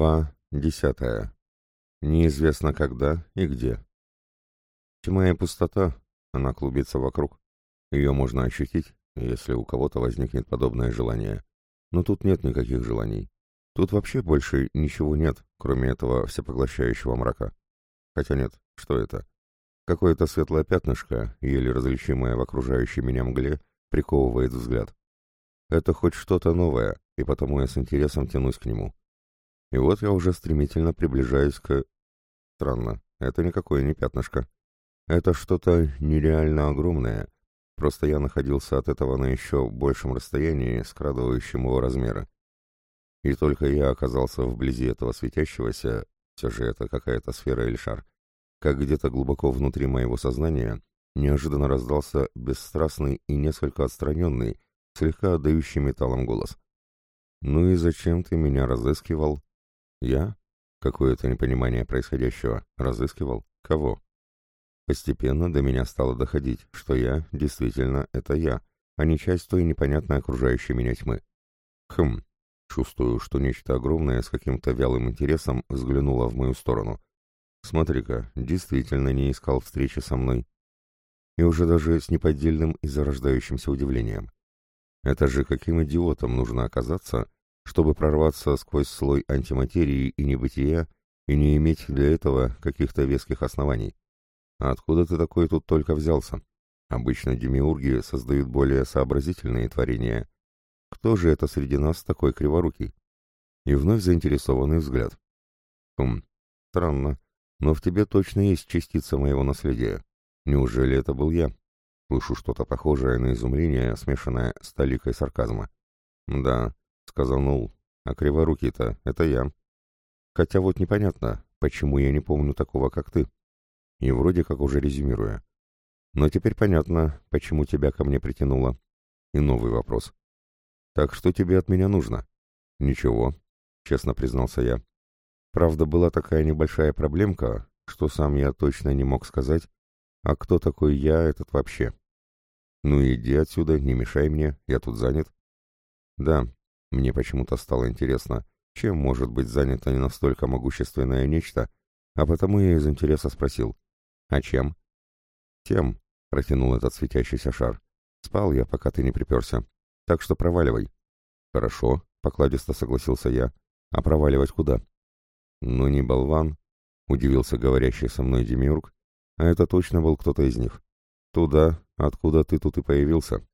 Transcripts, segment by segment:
Глава десятая. Неизвестно когда и где. Тьма и пустота, она клубится вокруг. Ее можно ощутить, если у кого-то возникнет подобное желание. Но тут нет никаких желаний. Тут вообще больше ничего нет, кроме этого всепоглощающего мрака. Хотя нет, что это? Какое-то светлое пятнышко, еле различимое в окружающей меня мгле, приковывает взгляд. Это хоть что-то новое, и потому я с интересом тянусь к нему. И вот я уже стремительно приближаюсь к... Странно, это никакое не пятнышко. Это что-то нереально огромное. Просто я находился от этого на еще большем расстоянии, скрадывающем его размеры. И только я оказался вблизи этого светящегося, все же это какая-то сфера или шар, как где-то глубоко внутри моего сознания неожиданно раздался бесстрастный и несколько отстраненный, слегка отдающий металлом голос. «Ну и зачем ты меня разыскивал?» Я? Какое-то непонимание происходящего. Разыскивал? Кого? Постепенно до меня стало доходить, что я, действительно, это я, а не часть той непонятной окружающей меня тьмы. Хм, чувствую, что нечто огромное с каким-то вялым интересом взглянуло в мою сторону. Смотри-ка, действительно не искал встречи со мной. И уже даже с неподдельным и зарождающимся удивлением. Это же каким идиотом нужно оказаться, чтобы прорваться сквозь слой антиматерии и небытия и не иметь для этого каких-то веских оснований. А откуда ты такой тут только взялся? Обычно демиурги создают более сообразительные творения. Кто же это среди нас такой криворукий? И вновь заинтересованный взгляд. Хм, странно, но в тебе точно есть частица моего наследия. Неужели это был я? Слышу что-то похожее на изумление, смешанное с толикой сарказма. Да, сказал Нул. «А криворукий-то это я. Хотя вот непонятно, почему я не помню такого, как ты. И вроде как уже резюмируя. Но теперь понятно, почему тебя ко мне притянуло. И новый вопрос. Так что тебе от меня нужно? Ничего, честно признался я. Правда, была такая небольшая проблемка, что сам я точно не мог сказать, а кто такой я этот вообще. Ну иди отсюда, не мешай мне, я тут занят. Да, мне почему-то стало интересно, чем может быть занято не настолько могущественное нечто, а потому я из интереса спросил. «А чем?» «Тем», — протянул этот светящийся шар. «Спал я, пока ты не приперся. Так что проваливай». «Хорошо», — покладисто согласился я. «А проваливать куда?» «Ну, не болван», — удивился говорящий со мной Демиург, а это точно был кто-то из них. «Туда, откуда ты тут и появился»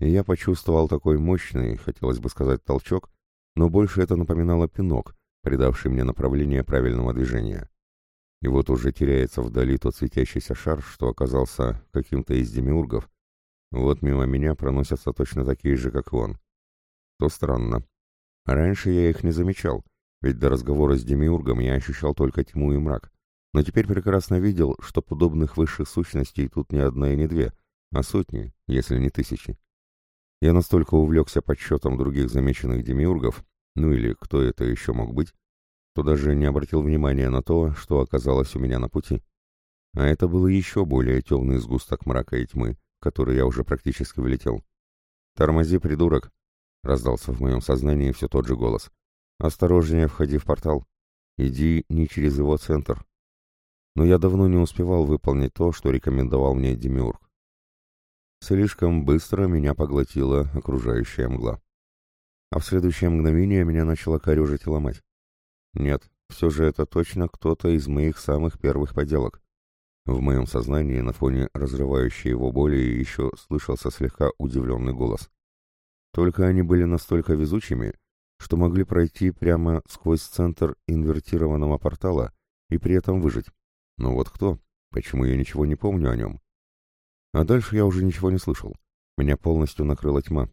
и я почувствовал такой мощный, хотелось бы сказать, толчок, но больше это напоминало пинок, придавший мне направление правильного движения. И вот уже теряется вдали тот светящийся шар, что оказался каким-то из демиургов. Вот мимо меня проносятся точно такие же, как и он. То странно. Раньше я их не замечал, ведь до разговора с демиургом я ощущал только тьму и мрак. Но теперь прекрасно видел, что подобных высших сущностей тут не одна и не две, а сотни, если не тысячи. Я настолько увлекся подсчетом других замеченных демиургов, ну или кто это еще мог быть, что даже не обратил внимания на то, что оказалось у меня на пути. А это был еще более темный сгусток мрака и тьмы, в который я уже практически влетел. «Тормози, придурок!» — раздался в моем сознании все тот же голос. «Осторожнее входи в портал. Иди не через его центр». Но я давно не успевал выполнить то, что рекомендовал мне Демиург. Слишком быстро меня поглотила окружающая мгла. А в следующее мгновение меня начало корежить и ломать. Нет, все же это точно кто-то из моих самых первых поделок. В моем сознании на фоне разрывающей его боли еще слышался слегка удивленный голос. Только они были настолько везучими, что могли пройти прямо сквозь центр инвертированного портала и при этом выжить. Но вот кто? Почему я ничего не помню о нем? А дальше я уже ничего не слышал. Меня полностью накрыла тьма.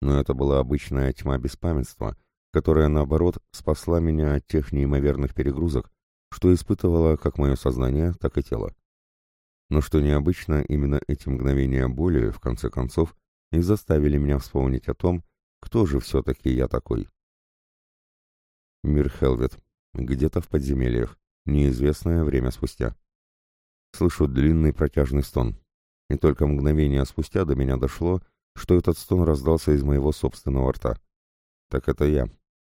Но это была обычная тьма беспамятства, которая, наоборот, спасла меня от тех неимоверных перегрузок, что испытывало как мое сознание, так и тело. Но что необычно, именно эти мгновения боли, в конце концов, и заставили меня вспомнить о том, кто же все-таки я такой. Мир Хелвет. Где-то в подземельях. Неизвестное время спустя. Слышу длинный протяжный стон и только мгновение спустя до меня дошло, что этот стон раздался из моего собственного рта. Так это я.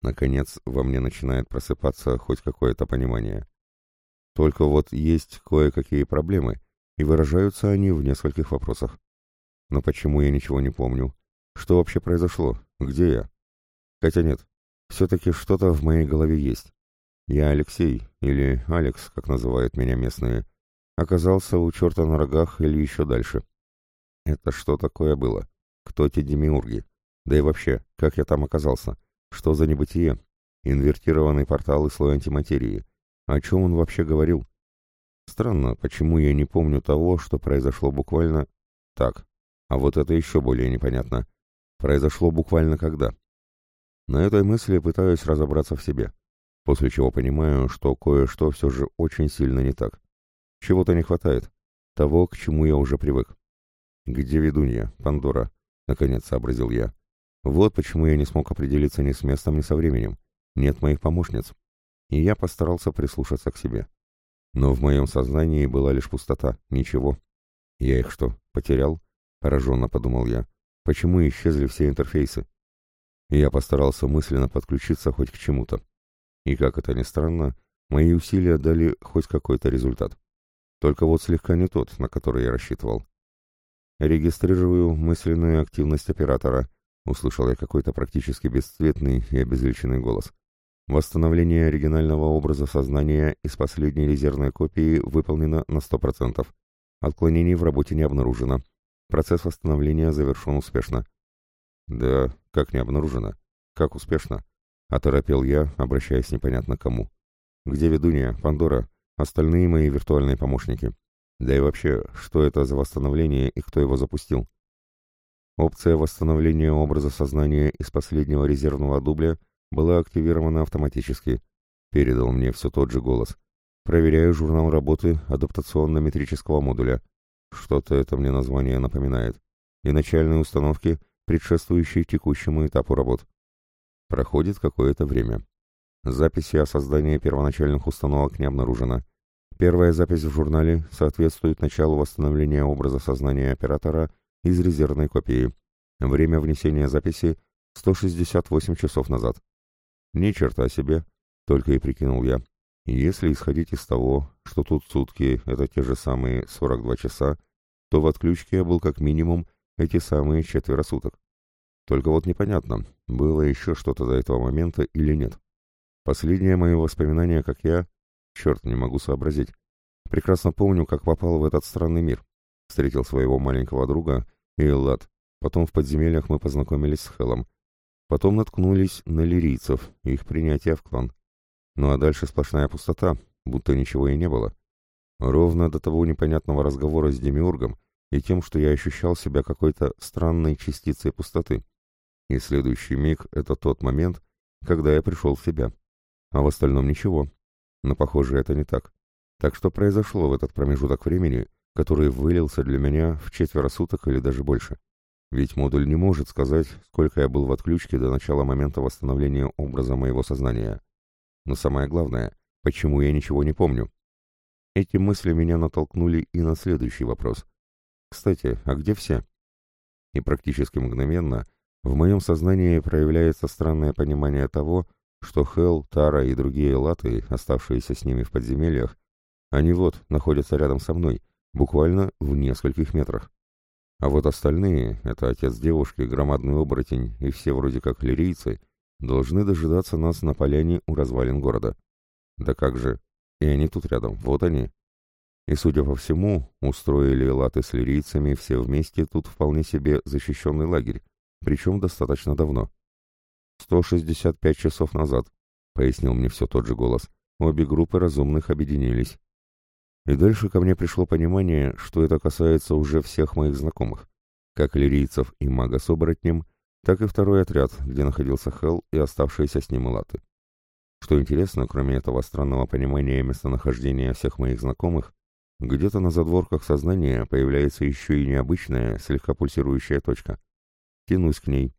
Наконец, во мне начинает просыпаться хоть какое-то понимание. Только вот есть кое-какие проблемы, и выражаются они в нескольких вопросах. Но почему я ничего не помню? Что вообще произошло? Где я? Хотя нет, все-таки что-то в моей голове есть. Я Алексей, или Алекс, как называют меня местные, оказался у черта на рогах или еще дальше. Это что такое было? Кто те демиурги? Да и вообще, как я там оказался? Что за небытие? Инвертированный портал и слой антиматерии. О чем он вообще говорил? Странно, почему я не помню того, что произошло буквально... Так, а вот это еще более непонятно. Произошло буквально когда? На этой мысли пытаюсь разобраться в себе, после чего понимаю, что кое-что все же очень сильно не так. Чего-то не хватает, того, к чему я уже привык. «Где ведунья, Пандора?» — наконец сообразил я. «Вот почему я не смог определиться ни с местом, ни со временем. Нет моих помощниц». И я постарался прислушаться к себе. Но в моем сознании была лишь пустота, ничего. Я их что, потерял? Пораженно подумал я. Почему исчезли все интерфейсы? Я постарался мысленно подключиться хоть к чему-то. И, как это ни странно, мои усилия дали хоть какой-то результат. Только вот слегка не тот, на который я рассчитывал. «Регистрирую мысленную активность оператора», — услышал я какой-то практически бесцветный и обезличенный голос. «Восстановление оригинального образа сознания из последней резервной копии выполнено на 100%. Отклонений в работе не обнаружено. Процесс восстановления завершен успешно». «Да, как не обнаружено? Как успешно?» — оторопел я, обращаясь непонятно кому. «Где ведунья, Пандора, остальные мои виртуальные помощники?» Да и вообще, что это за восстановление и кто его запустил? Опция восстановления образа сознания из последнего резервного дубля была активирована автоматически. Передал мне все тот же голос. Проверяю журнал работы адаптационно-метрического модуля. Что-то это мне название напоминает. И начальные установки, предшествующие текущему этапу работ. Проходит какое-то время. Записи о создании первоначальных установок не обнаружено. Первая запись в журнале соответствует началу восстановления образа сознания оператора из резервной копии. Время внесения записи 168 часов назад. Ни черта себе, только и прикинул я. Если исходить из того, что тут сутки — это те же самые 42 часа, то в отключке я был как минимум эти самые четверо суток. Только вот непонятно, было еще что-то до этого момента или нет. Последнее мое воспоминание, как я, Черт, не могу сообразить. Прекрасно помню, как попал в этот странный мир. Встретил своего маленького друга и Эллад. Потом в подземельях мы познакомились с Хелом. Потом наткнулись на лирийцев и их принятие в клан. Ну а дальше сплошная пустота, будто ничего и не было. Ровно до того непонятного разговора с Демиургом и тем, что я ощущал себя какой-то странной частицей пустоты. И следующий миг — это тот момент, когда я пришел в себя. А в остальном ничего, но, похоже, это не так. Так что произошло в этот промежуток времени, который вылился для меня в четверо суток или даже больше. Ведь модуль не может сказать, сколько я был в отключке до начала момента восстановления образа моего сознания. Но самое главное, почему я ничего не помню? Эти мысли меня натолкнули и на следующий вопрос. Кстати, а где все? И практически мгновенно в моем сознании проявляется странное понимание того, что Хел, Тара и другие латы, оставшиеся с ними в подземельях, они вот находятся рядом со мной, буквально в нескольких метрах. А вот остальные, это отец девушки, громадный оборотень и все вроде как лирийцы, должны дожидаться нас на поляне у развалин города. Да как же, и они тут рядом, вот они. И, судя по всему, устроили латы с лирийцами все вместе тут вполне себе защищенный лагерь, причем достаточно давно. «Сто шестьдесят пять часов назад», — пояснил мне все тот же голос. Обе группы разумных объединились. И дальше ко мне пришло понимание, что это касается уже всех моих знакомых, как лирийцев и мага с оборотнем, так и второй отряд, где находился Хелл и оставшиеся с ним Элаты. Что интересно, кроме этого странного понимания местонахождения всех моих знакомых, где-то на задворках сознания появляется еще и необычная, слегка пульсирующая точка. Тянусь к ней.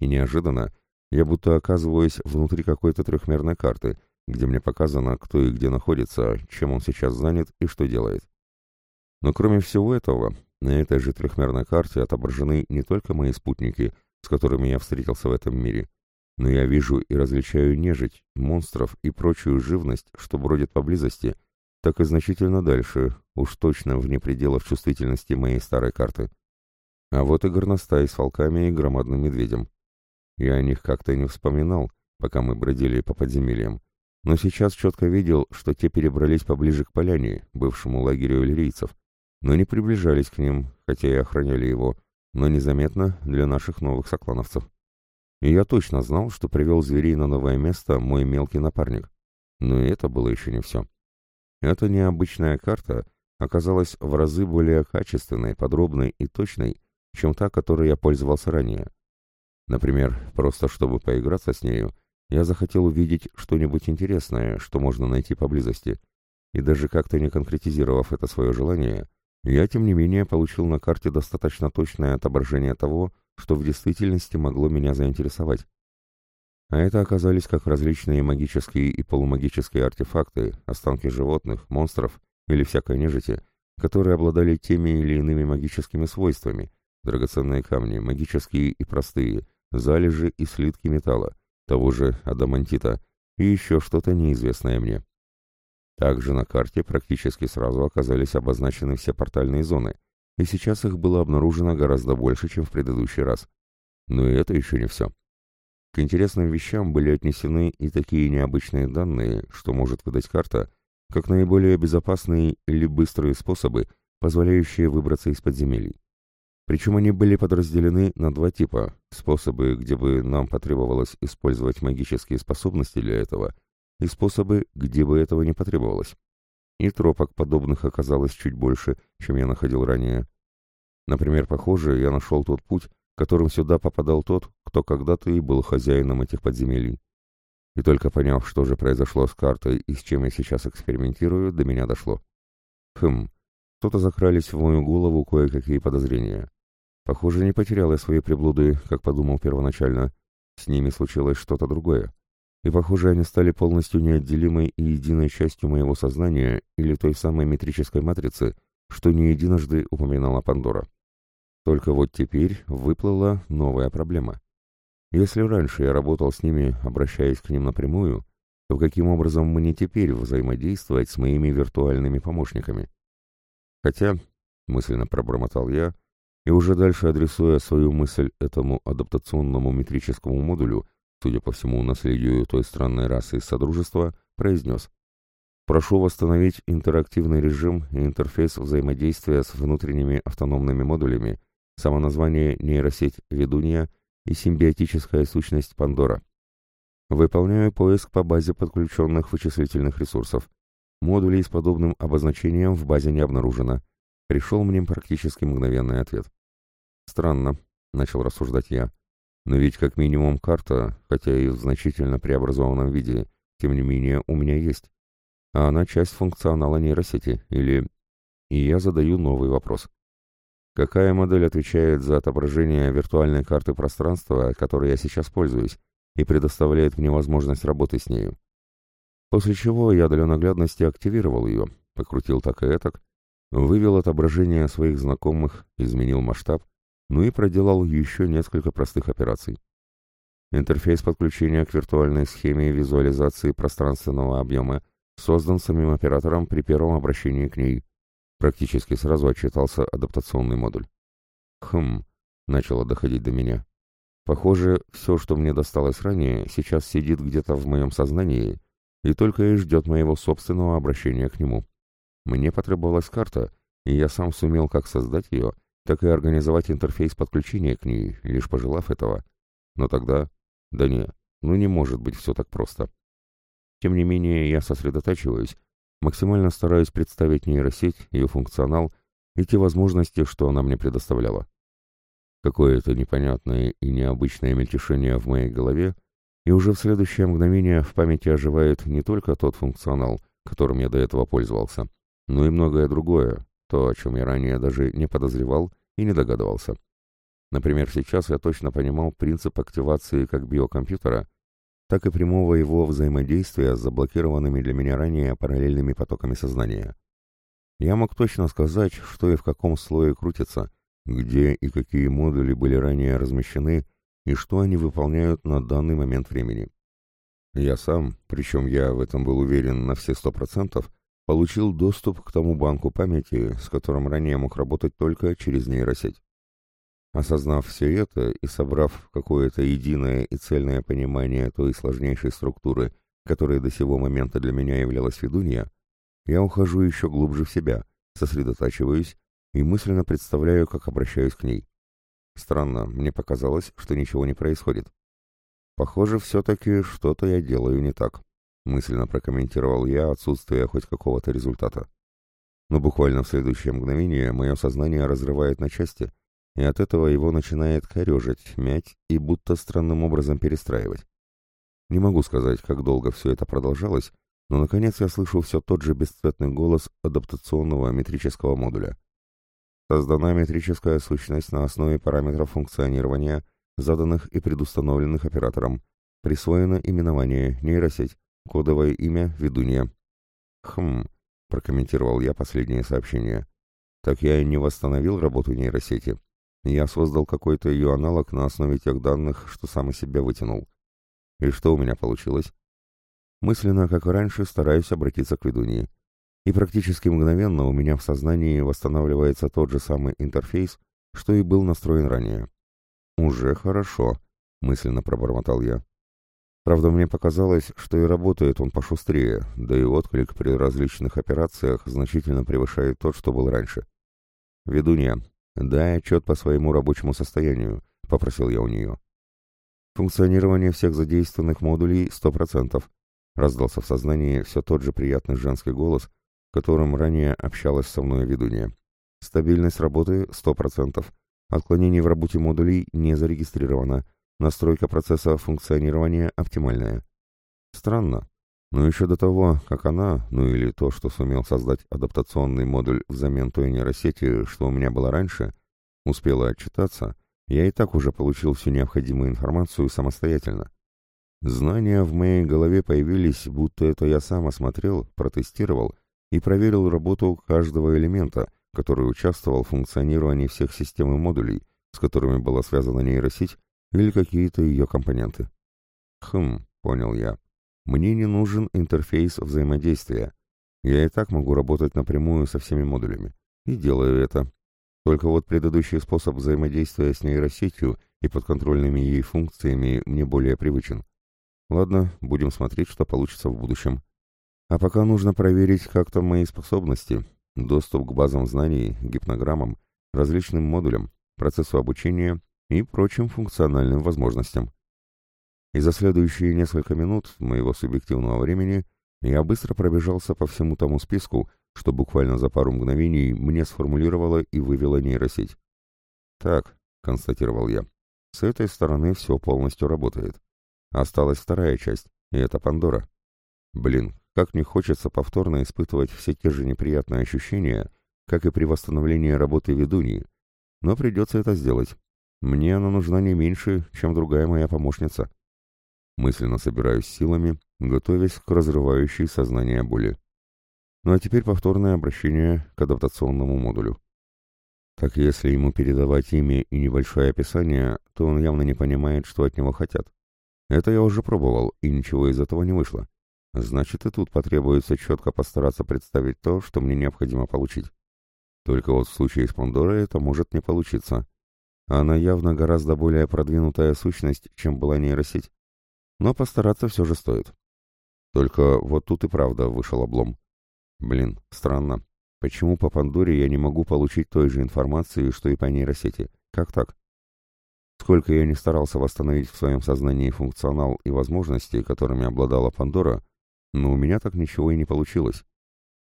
И неожиданно я будто оказываюсь внутри какой-то трехмерной карты, где мне показано, кто и где находится, чем он сейчас занят и что делает. Но кроме всего этого, на этой же трехмерной карте отображены не только мои спутники, с которыми я встретился в этом мире, но я вижу и различаю нежить, монстров и прочую живность, что бродит поблизости, так и значительно дальше, уж точно вне пределов чувствительности моей старой карты. А вот и горностай с волками и громадным медведем. Я о них как-то не вспоминал, пока мы бродили по подземельям, но сейчас четко видел, что те перебрались поближе к поляне, бывшему лагерю иллирийцев, но не приближались к ним, хотя и охраняли его, но незаметно для наших новых соклановцев. И я точно знал, что привел зверей на новое место мой мелкий напарник. Но и это было еще не все. Эта необычная карта оказалась в разы более качественной, подробной и точной, чем та, которой я пользовался ранее. Например, просто чтобы поиграться с нею, я захотел увидеть что-нибудь интересное, что можно найти поблизости. И даже как-то не конкретизировав это свое желание, я, тем не менее, получил на карте достаточно точное отображение того, что в действительности могло меня заинтересовать. А это оказались как различные магические и полумагические артефакты, останки животных, монстров или всякой нежити, которые обладали теми или иными магическими свойствами, драгоценные камни, магические и простые, залежи и слитки металла, того же адамантита и еще что-то неизвестное мне. Также на карте практически сразу оказались обозначены все портальные зоны, и сейчас их было обнаружено гораздо больше, чем в предыдущий раз. Но и это еще не все. К интересным вещам были отнесены и такие необычные данные, что может выдать карта, как наиболее безопасные или быстрые способы, позволяющие выбраться из подземелий. Причем они были подразделены на два типа – способы, где бы нам потребовалось использовать магические способности для этого, и способы, где бы этого не потребовалось. И тропок подобных оказалось чуть больше, чем я находил ранее. Например, похоже, я нашел тот путь, которым сюда попадал тот, кто когда-то и был хозяином этих подземелий. И только поняв, что же произошло с картой и с чем я сейчас экспериментирую, до меня дошло. Хм, кто-то закрались в мою голову кое-какие подозрения. Похоже, не потерял я свои приблуды, как подумал первоначально. С ними случилось что-то другое. И, похоже, они стали полностью неотделимой и единой частью моего сознания или той самой метрической матрицы, что не единожды упоминала Пандора. Только вот теперь выплыла новая проблема. Если раньше я работал с ними, обращаясь к ним напрямую, то каким образом мне теперь взаимодействовать с моими виртуальными помощниками? Хотя, мысленно пробормотал я, и уже дальше адресуя свою мысль этому адаптационному метрическому модулю, судя по всему наследию той странной расы из Содружества, произнес «Прошу восстановить интерактивный режим и интерфейс взаимодействия с внутренними автономными модулями, самоназвание нейросеть «Ведунья» и симбиотическая сущность «Пандора». Выполняю поиск по базе подключенных вычислительных ресурсов. Модулей с подобным обозначением в базе не обнаружено. Пришел мне практически мгновенный ответ. «Странно», — начал рассуждать я. «Но ведь как минимум карта, хотя и в значительно преобразованном виде, тем не менее у меня есть. А она часть функционала нейросети, или...» И я задаю новый вопрос. Какая модель отвечает за отображение виртуальной карты пространства, которой я сейчас пользуюсь, и предоставляет мне возможность работы с нею? После чего я для наглядности активировал ее, покрутил так и этак, вывел отображение своих знакомых, изменил масштаб, ну и проделал еще несколько простых операций. Интерфейс подключения к виртуальной схеме визуализации пространственного объема создан самим оператором при первом обращении к ней. Практически сразу отчитался адаптационный модуль. Хм, начало доходить до меня. Похоже, все, что мне досталось ранее, сейчас сидит где-то в моем сознании и только и ждет моего собственного обращения к нему. Мне потребовалась карта, и я сам сумел как создать ее, так и организовать интерфейс подключения к ней, лишь пожелав этого. Но тогда... Да не, ну не может быть все так просто. Тем не менее, я сосредотачиваюсь, максимально стараюсь представить нейросеть, ее функционал и те возможности, что она мне предоставляла. Какое-то непонятное и необычное мельтешение в моей голове, и уже в следующее мгновение в памяти оживает не только тот функционал, которым я до этого пользовался, но и многое другое, то, о чем я ранее даже не подозревал и не догадывался. Например, сейчас я точно понимал принцип активации как биокомпьютера, так и прямого его взаимодействия с заблокированными для меня ранее параллельными потоками сознания. Я мог точно сказать, что и в каком слое крутится, где и какие модули были ранее размещены, и что они выполняют на данный момент времени. Я сам, причем я в этом был уверен на все сто процентов, получил доступ к тому банку памяти, с которым ранее мог работать только через нейросеть. Осознав все это и собрав какое-то единое и цельное понимание той сложнейшей структуры, которая до сего момента для меня являлась ведунья, я ухожу еще глубже в себя, сосредотачиваюсь и мысленно представляю, как обращаюсь к ней. Странно, мне показалось, что ничего не происходит. Похоже, все-таки что-то я делаю не так. Мысленно прокомментировал я отсутствие хоть какого-то результата. Но буквально в следующее мгновение мое сознание разрывает на части, и от этого его начинает корежить, мять и будто странным образом перестраивать. Не могу сказать, как долго все это продолжалось, но наконец я слышу все тот же бесцветный голос адаптационного метрического модуля. Создана метрическая сущность на основе параметров функционирования, заданных и предустановленных оператором. Присвоено именование нейросеть, кодовое имя ведунья. Хм, прокомментировал я последнее сообщение. Так я и не восстановил работу нейросети. Я создал какой-то ее аналог на основе тех данных, что сам из себя вытянул. И что у меня получилось? Мысленно, как и раньше, стараюсь обратиться к ведуньи. И практически мгновенно у меня в сознании восстанавливается тот же самый интерфейс, что и был настроен ранее. «Уже хорошо», — мысленно пробормотал я. Правда, мне показалось, что и работает он пошустрее, да и отклик при различных операциях значительно превышает тот, что был раньше. «Ведунья, дай отчет по своему рабочему состоянию», — попросил я у нее. «Функционирование всех задействованных модулей — 100%. Раздался в сознании все тот же приятный женский голос, которым ранее общалась со мной ведунья. Стабильность работы 100%. Отклонений в работе модулей не зарегистрировано. Настройка процесса функционирования оптимальная. Странно, но еще до того, как она, ну или то, что сумел создать адаптационный модуль взамен той нейросети, что у меня было раньше, успела отчитаться, я и так уже получил всю необходимую информацию самостоятельно. Знания в моей голове появились, будто это я сам осмотрел, протестировал и проверил работу каждого элемента, который участвовал в функционировании всех систем и модулей, с которыми была связана нейросеть или какие-то ее компоненты. Хм, понял я. Мне не нужен интерфейс взаимодействия. Я и так могу работать напрямую со всеми модулями. И делаю это. Только вот предыдущий способ взаимодействия с нейросетью и подконтрольными ей функциями мне более привычен. Ладно, будем смотреть, что получится в будущем. А пока нужно проверить как то мои способности, доступ к базам знаний, гипнограммам, различным модулям, процессу обучения и прочим функциональным возможностям. И за следующие несколько минут моего субъективного времени я быстро пробежался по всему тому списку, что буквально за пару мгновений мне сформулировала и вывела нейросеть. «Так», — констатировал я, — «с этой стороны все полностью работает. Осталась вторая часть, и это Пандора. Блин, как не хочется повторно испытывать все те же неприятные ощущения, как и при восстановлении работы ведуньи. Но придется это сделать. Мне она нужна не меньше, чем другая моя помощница. Мысленно собираюсь силами, готовясь к разрывающей сознание боли. Ну а теперь повторное обращение к адаптационному модулю. Так если ему передавать имя и небольшое описание, то он явно не понимает, что от него хотят. Это я уже пробовал, и ничего из этого не вышло. Значит, и тут потребуется четко постараться представить то, что мне необходимо получить. Только вот в случае с Пандорой это может не получиться. Она явно гораздо более продвинутая сущность, чем была нейросеть. Но постараться все же стоит. Только вот тут и правда вышел облом. Блин, странно. Почему по Пандоре я не могу получить той же информации, что и по нейросети? Как так? Сколько я не старался восстановить в своем сознании функционал и возможности, которыми обладала Пандора, но у меня так ничего и не получилось.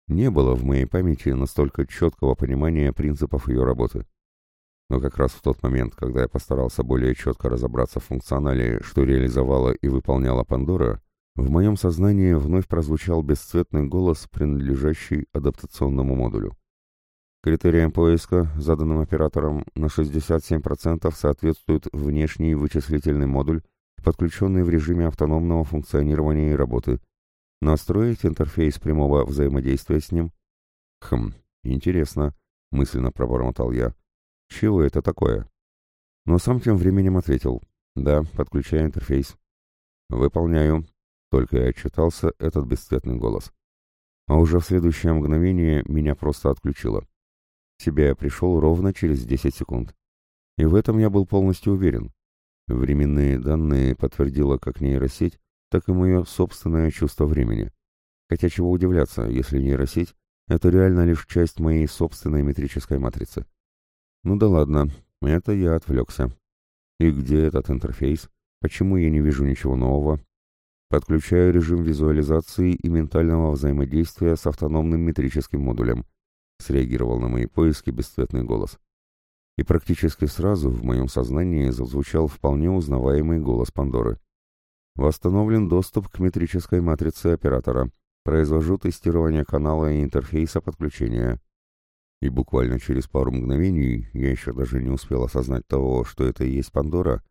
Не было в моей памяти настолько четкого понимания принципов ее работы. Но как раз в тот момент, когда я постарался более четко разобраться в функционале, что реализовала и выполняла Пандора, в моем сознании вновь прозвучал бесцветный голос, принадлежащий адаптационному модулю. Критериям поиска, заданным оператором, на 67% соответствует внешний вычислительный модуль, подключенный в режиме автономного функционирования и работы. Настроить интерфейс прямого взаимодействия с ним? Хм, интересно, мысленно пробормотал я. Чего это такое? Но сам тем временем ответил. Да, подключаю интерфейс. Выполняю. Только и отчитался этот бесцветный голос. А уже в следующее мгновение меня просто отключило. Себя я пришел ровно через 10 секунд. И в этом я был полностью уверен. Временные данные подтвердила как нейросеть, так и мое собственное чувство времени. Хотя чего удивляться, если нейросеть — это реально лишь часть моей собственной метрической матрицы. Ну да ладно, это я отвлекся. И где этот интерфейс? Почему я не вижу ничего нового? Подключаю режим визуализации и ментального взаимодействия с автономным метрическим модулем. Среагировал на мои поиски бесцветный голос. И практически сразу в моем сознании зазвучал вполне узнаваемый голос Пандоры. Восстановлен доступ к метрической матрице оператора. Произвожу тестирование канала и интерфейса подключения. И буквально через пару мгновений, я еще даже не успел осознать того, что это и есть Пандора,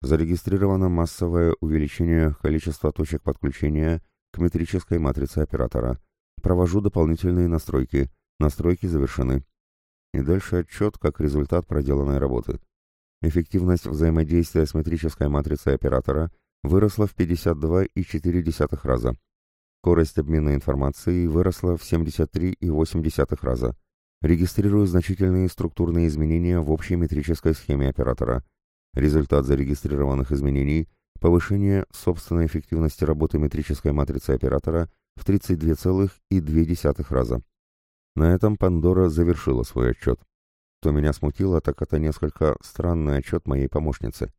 зарегистрировано массовое увеличение количества точек подключения к метрической матрице оператора. Провожу дополнительные настройки. Настройки завершены. И дальше отчет как результат проделанной работы. Эффективность взаимодействия с метрической матрицей оператора выросла в 52,4 раза. Скорость обмена информацией выросла в 73,8 раза. Регистрирую значительные структурные изменения в общей метрической схеме оператора. Результат зарегистрированных изменений – повышение собственной эффективности работы метрической матрицы оператора в 32,2 раза. На этом Пандора завершила свой отчет. Что меня смутило, так это несколько странный отчет моей помощницы.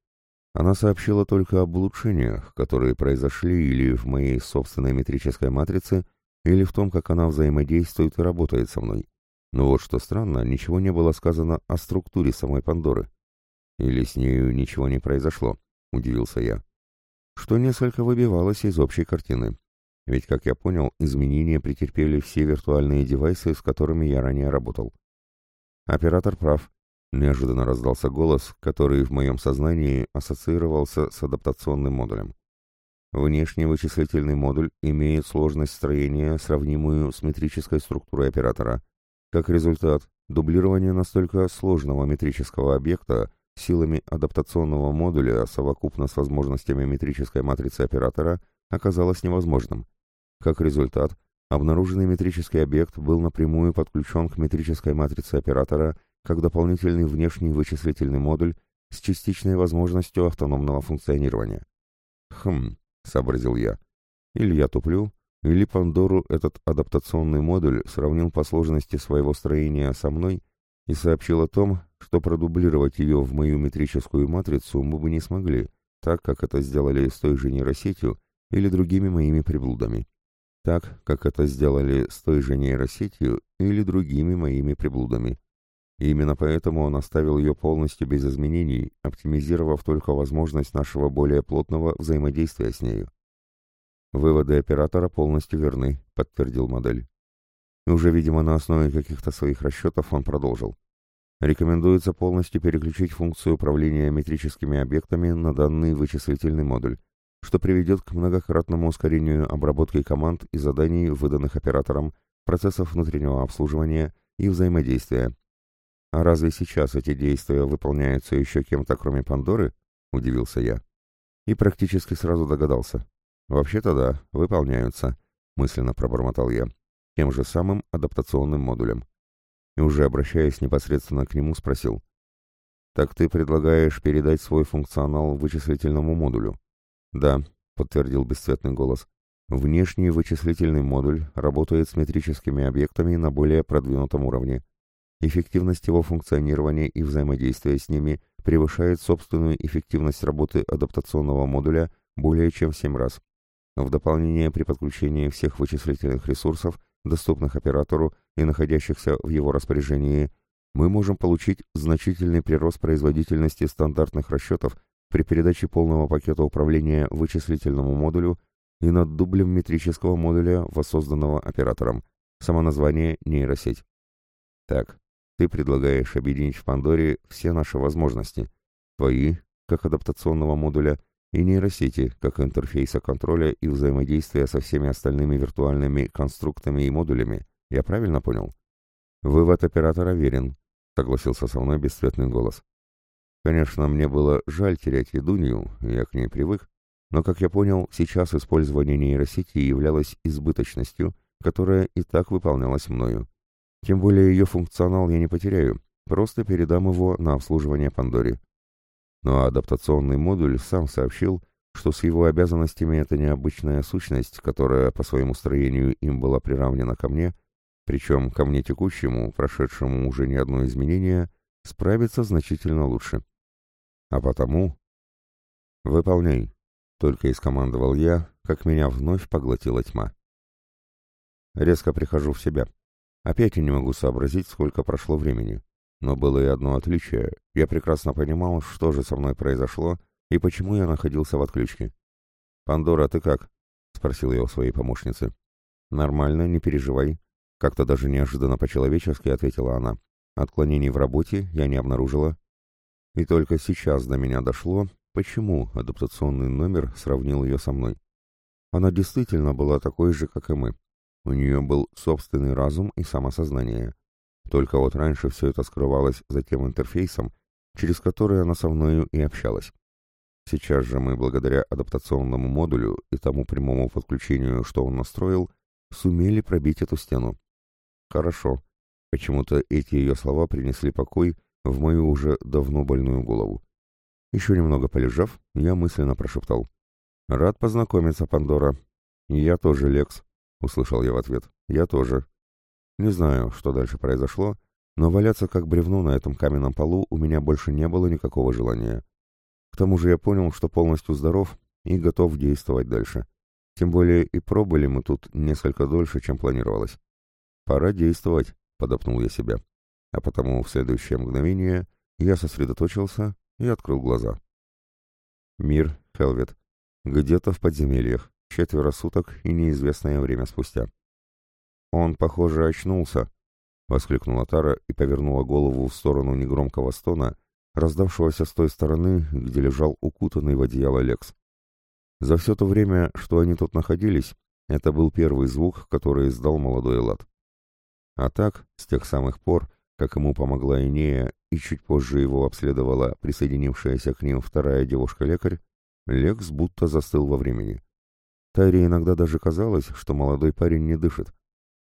Она сообщила только об улучшениях, которые произошли или в моей собственной метрической матрице, или в том, как она взаимодействует и работает со мной. Но вот что странно, ничего не было сказано о структуре самой Пандоры. Или с нею ничего не произошло, удивился я. Что несколько выбивалось из общей картины. Ведь, как я понял, изменения претерпели все виртуальные девайсы, с которыми я ранее работал. Оператор прав. Неожиданно раздался голос, который в моем сознании ассоциировался с адаптационным модулем. Внешний вычислительный модуль имеет сложность строения, сравнимую с метрической структурой оператора, как результат, дублирование настолько сложного метрического объекта силами адаптационного модуля совокупно с возможностями метрической матрицы оператора оказалось невозможным. Как результат, обнаруженный метрический объект был напрямую подключен к метрической матрице оператора как дополнительный внешний вычислительный модуль с частичной возможностью автономного функционирования. «Хм», — сообразил я, — «или я туплю, или Пандору этот адаптационный модуль сравнил по сложности своего строения со мной и сообщил о том, что продублировать ее в мою метрическую матрицу мы бы не смогли, так как это сделали с той же нейросетью или другими моими приблудами. Так, как это сделали с той же нейросетью или другими моими приблудами. И именно поэтому он оставил ее полностью без изменений, оптимизировав только возможность нашего более плотного взаимодействия с нею. «Выводы оператора полностью верны», — подтвердил модель. И уже, видимо, на основе каких-то своих расчетов он продолжил. Рекомендуется полностью переключить функцию управления метрическими объектами на данный вычислительный модуль, что приведет к многократному ускорению обработки команд и заданий, выданных оператором, процессов внутреннего обслуживания и взаимодействия. А разве сейчас эти действия выполняются еще кем-то, кроме Пандоры? Удивился я. И практически сразу догадался. «Вообще-то да, выполняются», — мысленно пробормотал я, тем же самым адаптационным модулем. И уже обращаясь непосредственно к нему, спросил. «Так ты предлагаешь передать свой функционал вычислительному модулю?» «Да», — подтвердил бесцветный голос. «Внешний вычислительный модуль работает с метрическими объектами на более продвинутом уровне. Эффективность его функционирования и взаимодействия с ними превышает собственную эффективность работы адаптационного модуля более чем в 7 раз. В дополнение при подключении всех вычислительных ресурсов, доступных оператору и находящихся в его распоряжении, мы можем получить значительный прирост производительности стандартных расчетов при передаче полного пакета управления вычислительному модулю и над дублем метрического модуля, воссозданного оператором. Само название — нейросеть. Так, ты предлагаешь объединить в Пандоре все наши возможности. Твои, как адаптационного модуля, и нейросети, как интерфейса контроля и взаимодействия со всеми остальными виртуальными конструктами и модулями. Я правильно понял? Вывод оператора верен, согласился со мной бесцветный голос. Конечно, мне было жаль терять ведунью, я к ней привык, но, как я понял, сейчас использование нейросети являлось избыточностью, которая и так выполнялась мною. Тем более ее функционал я не потеряю, просто передам его на обслуживание Пандоре. Но адаптационный модуль сам сообщил, что с его обязанностями эта необычная сущность, которая по своему строению им была приравнена ко мне, причем ко мне текущему, прошедшему уже не одно изменение, справится значительно лучше. А потому... «Выполняй», — только и скомандовал я, как меня вновь поглотила тьма. Резко прихожу в себя. Опять я не могу сообразить, сколько прошло времени. Но было и одно отличие. Я прекрасно понимал, что же со мной произошло и почему я находился в отключке. «Пандора, ты как?» — спросил я у своей помощницы. «Нормально, не переживай», — как-то даже неожиданно по-человечески ответила она. «Отклонений в работе я не обнаружила». И только сейчас до меня дошло, почему адаптационный номер сравнил ее со мной. Она действительно была такой же, как и мы. У нее был собственный разум и самосознание. Только вот раньше все это скрывалось за тем интерфейсом, через который она со мною и общалась. Сейчас же мы, благодаря адаптационному модулю и тому прямому подключению, что он настроил, сумели пробить эту стену. Хорошо. Почему-то эти ее слова принесли покой в мою уже давно больную голову. Еще немного полежав, я мысленно прошептал. «Рад познакомиться, Пандора». «Я тоже, Лекс», — услышал я в ответ. «Я тоже». Не знаю, что дальше произошло, но валяться как бревно на этом каменном полу у меня больше не было никакого желания. К тому же я понял, что полностью здоров и готов действовать дальше. Тем более и пробыли мы тут несколько дольше, чем планировалось. «Пора действовать», — подопнул я себя. А потому в следующее мгновение я сосредоточился и открыл глаза. Мир, Хелвет. Где-то в подземельях. Четверо суток и неизвестное время спустя. «Он, похоже, очнулся», — воскликнула Тара и повернула голову в сторону негромкого стона, раздавшегося с той стороны, где лежал укутанный в одеяло Лекс. За все то время, что они тут находились, это был первый звук, который издал молодой Лад. А так, с тех самых пор, как ему помогла Инея, и чуть позже его обследовала присоединившаяся к ним вторая девушка-лекарь, Лекс будто застыл во времени. Таре иногда даже казалось, что молодой парень не дышит.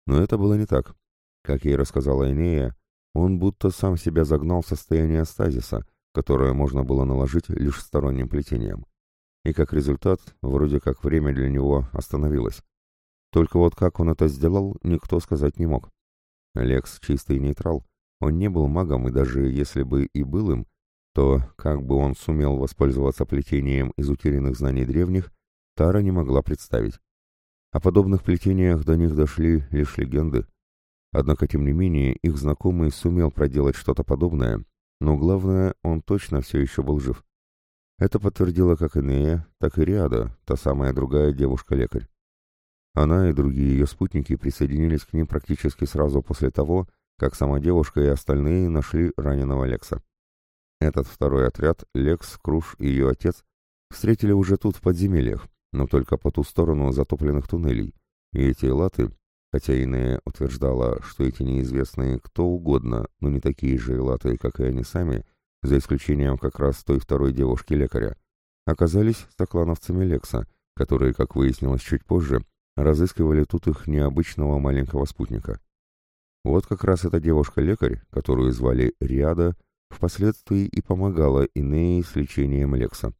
Но это было не так. Как ей рассказала Инея, он будто сам себя загнал в состояние стазиса, которое можно было наложить лишь сторонним плетением. И как результат, вроде как время для него остановилось. Только вот как он это сделал, никто сказать не мог. Лекс чистый нейтрал. Он не был магом, и даже если бы и был им, то как бы он сумел воспользоваться плетением из утерянных знаний древних, Тара не могла представить. О подобных плетениях до них дошли лишь легенды, Однако, тем не менее, их знакомый сумел проделать что-то подобное, но главное, он точно все еще был жив. Это подтвердила как Энея, так и Риада, та самая другая девушка-лекарь. Она и другие ее спутники присоединились к ним практически сразу после того, как сама девушка и остальные нашли раненого Лекса. Этот второй отряд, Лекс, Круш и ее отец, встретили уже тут в подземельях, но только по ту сторону затопленных туннелей, и эти латы хотя Инея утверждала, что эти неизвестные кто угодно, но не такие же элаты, как и они сами, за исключением как раз той второй девушки-лекаря, оказались соклановцами Лекса, которые, как выяснилось чуть позже, разыскивали тут их необычного маленького спутника. Вот как раз эта девушка-лекарь, которую звали Риада, впоследствии и помогала Инее с лечением Лекса.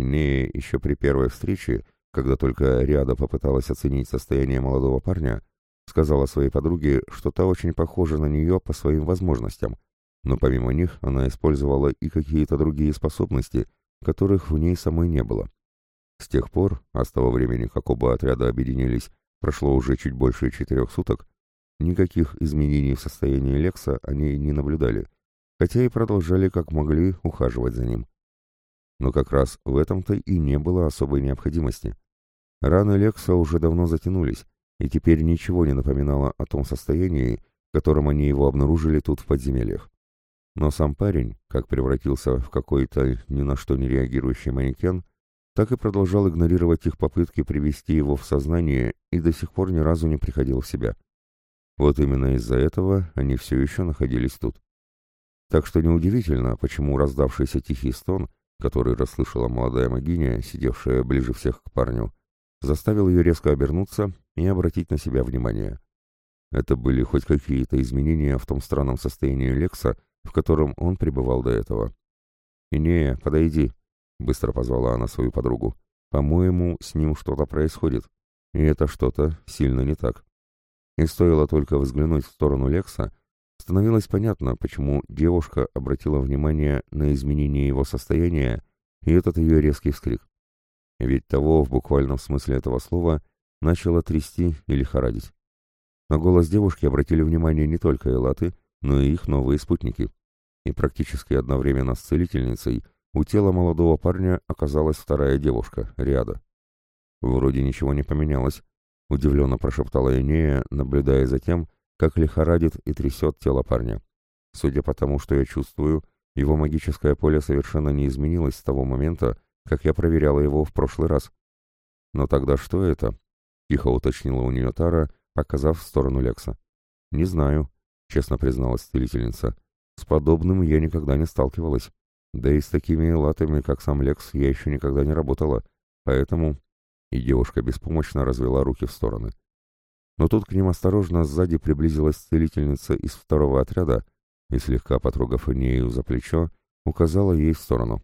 Инея еще при первой встрече, когда только Риада попыталась оценить состояние молодого парня, Сказала своей подруге, что та очень похожа на нее по своим возможностям, но помимо них она использовала и какие-то другие способности, которых в ней самой не было. С тех пор, а с того времени, как оба отряда объединились, прошло уже чуть больше четырех суток, никаких изменений в состоянии Лекса они не наблюдали, хотя и продолжали как могли ухаживать за ним. Но как раз в этом-то и не было особой необходимости. Раны Лекса уже давно затянулись, и теперь ничего не напоминало о том состоянии, в котором они его обнаружили тут в подземельях. Но сам парень, как превратился в какой-то ни на что не реагирующий манекен, так и продолжал игнорировать их попытки привести его в сознание и до сих пор ни разу не приходил в себя. Вот именно из-за этого они все еще находились тут. Так что неудивительно, почему раздавшийся тихий стон, который расслышала молодая магиня, сидевшая ближе всех к парню, заставил ее резко обернуться и обратить на себя внимание. Это были хоть какие-то изменения в том странном состоянии Лекса, в котором он пребывал до этого. «Инея, подойди», — быстро позвала она свою подругу. «По-моему, с ним что-то происходит, и это что-то сильно не так». И стоило только взглянуть в сторону Лекса, становилось понятно, почему девушка обратила внимание на изменение его состояния и этот ее резкий вскрик. Ведь того, в буквальном смысле этого слова, начало трясти и лихорадить. На голос девушки обратили внимание не только элаты, но и их новые спутники. И практически одновременно с целительницей у тела молодого парня оказалась вторая девушка, Риада. «Вроде ничего не поменялось», — удивленно прошептала Энея, наблюдая за тем, как лихорадит и трясет тело парня. «Судя по тому, что я чувствую, его магическое поле совершенно не изменилось с того момента, как я проверяла его в прошлый раз. Но тогда что это? Тихо уточнила у нее Тара, показав в сторону Лекса. Не знаю, честно призналась целительница. С подобным я никогда не сталкивалась. Да и с такими латами, как сам Лекс, я еще никогда не работала. Поэтому... И девушка беспомощно развела руки в стороны. Но тут к ним осторожно сзади приблизилась целительница из второго отряда и, слегка потрогав Инею за плечо, указала ей в сторону.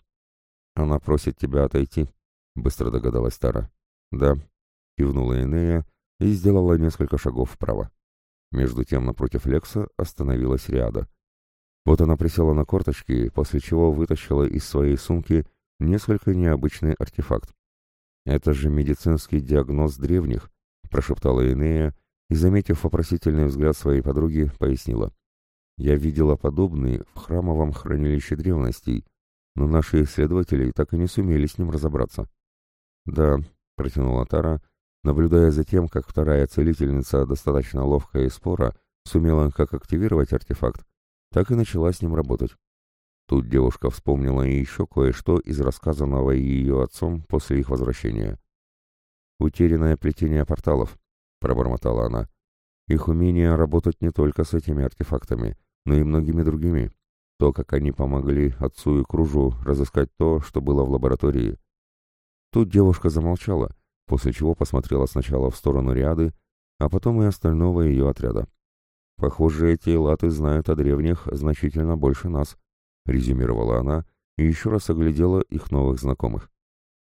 «Она просит тебя отойти», — быстро догадалась Тара. «Да», — кивнула Энея и сделала несколько шагов вправо. Между тем напротив Лекса остановилась Риада. Вот она присела на корточки, после чего вытащила из своей сумки несколько необычный артефакт. «Это же медицинский диагноз древних», — прошептала Энея и, заметив вопросительный взгляд своей подруги, пояснила. «Я видела подобный в храмовом хранилище древностей, но наши исследователи так и не сумели с ним разобраться. «Да», — протянула Тара, наблюдая за тем, как вторая целительница, достаточно ловкая и спора, сумела как активировать артефакт, так и начала с ним работать. Тут девушка вспомнила еще кое-что из рассказанного ее отцом после их возвращения. «Утерянное плетение порталов», — пробормотала она. «Их умение работать не только с этими артефактами, но и многими другими то, как они помогли отцу и кружу разыскать то, что было в лаборатории. Тут девушка замолчала, после чего посмотрела сначала в сторону Риады, а потом и остального ее отряда. «Похоже, эти латы знают о древних значительно больше нас», — резюмировала она и еще раз оглядела их новых знакомых.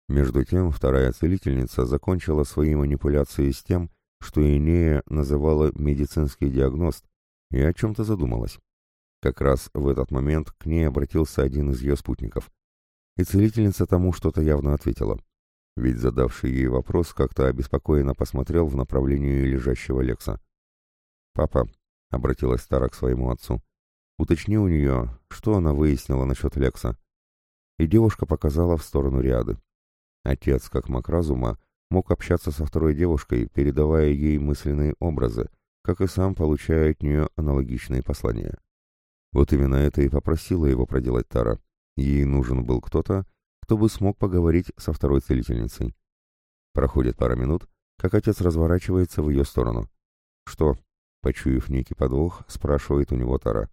Между тем, вторая целительница закончила свои манипуляции с тем, что Инея называла медицинский диагноз, и о чем-то задумалась. Как раз в этот момент к ней обратился один из ее спутников. И целительница тому что-то явно ответила. Ведь задавший ей вопрос как-то обеспокоенно посмотрел в направлении лежащего Лекса. «Папа», — обратилась Тара к своему отцу, — «уточни у нее, что она выяснила насчет Лекса». И девушка показала в сторону Риады. Отец, как маг разума, мог общаться со второй девушкой, передавая ей мысленные образы, как и сам получая от нее аналогичные послания. Вот именно это и попросила его проделать Тара. Ей нужен был кто-то, кто бы смог поговорить со второй целительницей. Проходит пара минут, как отец разворачивается в ее сторону. «Что?» — почуяв некий подвох, спрашивает у него Тара.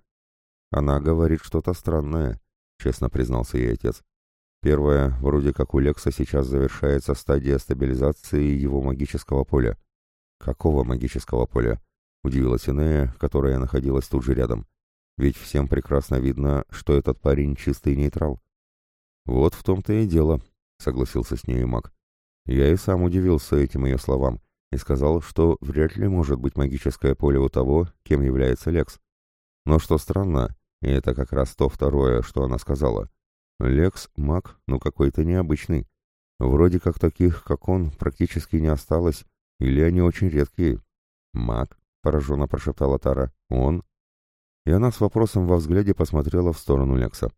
«Она говорит что-то странное», — честно признался ей отец. Первое, вроде как у Лекса сейчас завершается стадия стабилизации его магического поля. «Какого магического поля?» — удивилась Инея, которая находилась тут же рядом. Ведь всем прекрасно видно, что этот парень чистый нейтрал. Вот в том-то и дело, согласился с ней маг. Я и сам удивился этим ее словам и сказал, что вряд ли может быть магическое поле у того, кем является Лекс. Но что странно, и это как раз то второе, что она сказала. Лекс — маг, но какой-то необычный. Вроде как таких, как он, практически не осталось, или они очень редкие. «Маг?» — пораженно прошептала Тара. «Он? и она с вопросом во взгляде посмотрела в сторону Лекса.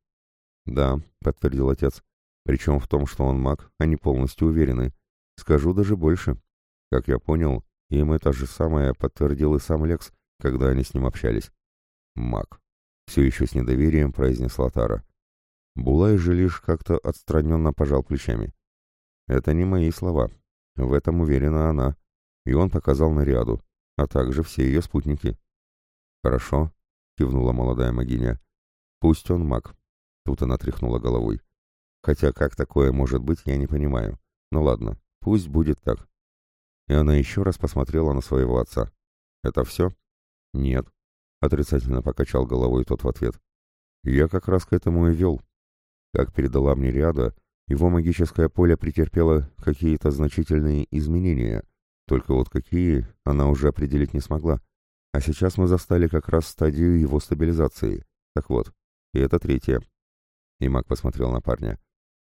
«Да», — подтвердил отец, — «причем в том, что он маг, они полностью уверены. Скажу даже больше. Как я понял, им это же самое подтвердил и сам Лекс, когда они с ним общались». «Маг», — все еще с недоверием произнесла Тара. Булай же лишь как-то отстраненно пожал плечами. «Это не мои слова. В этом уверена она». И он показал наряду, а также все ее спутники. «Хорошо», кивнула молодая магиня. Пусть он маг. Тут она тряхнула головой. Хотя как такое может быть, я не понимаю. Ну ладно, пусть будет так. И она еще раз посмотрела на своего отца. Это все? Нет. Отрицательно покачал головой тот в ответ. Я как раз к этому и вел. Как передала мне Риада, его магическое поле претерпело какие-то значительные изменения, только вот какие она уже определить не смогла. А сейчас мы застали как раз стадию его стабилизации. Так вот, и это третье. И маг посмотрел на парня.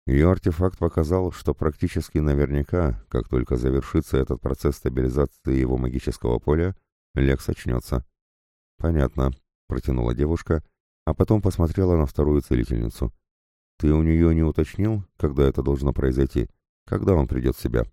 Ее артефакт показал, что практически наверняка, как только завершится этот процесс стабилизации его магического поля, Лекс очнется. «Понятно», — протянула девушка, а потом посмотрела на вторую целительницу. «Ты у нее не уточнил, когда это должно произойти? Когда он придет в себя?»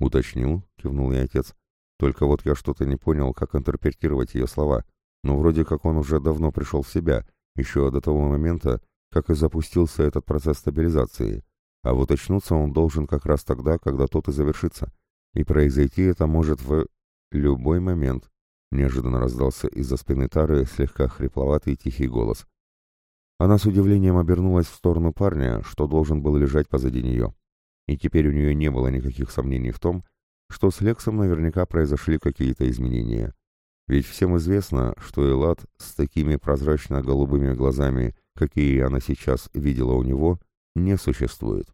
«Уточнил», — кивнул ей отец. «Только вот я что-то не понял, как интерпретировать ее слова. Но вроде как он уже давно пришел в себя, еще до того момента, как и запустился этот процесс стабилизации. А вот очнуться он должен как раз тогда, когда тот и завершится. И произойти это может в любой момент». Неожиданно раздался из-за спины Тары слегка хрипловатый тихий голос. Она с удивлением обернулась в сторону парня, что должен был лежать позади нее. И теперь у нее не было никаких сомнений в том, что с Лексом наверняка произошли какие-то изменения. Ведь всем известно, что Элат с такими прозрачно-голубыми глазами, какие она сейчас видела у него, не существует.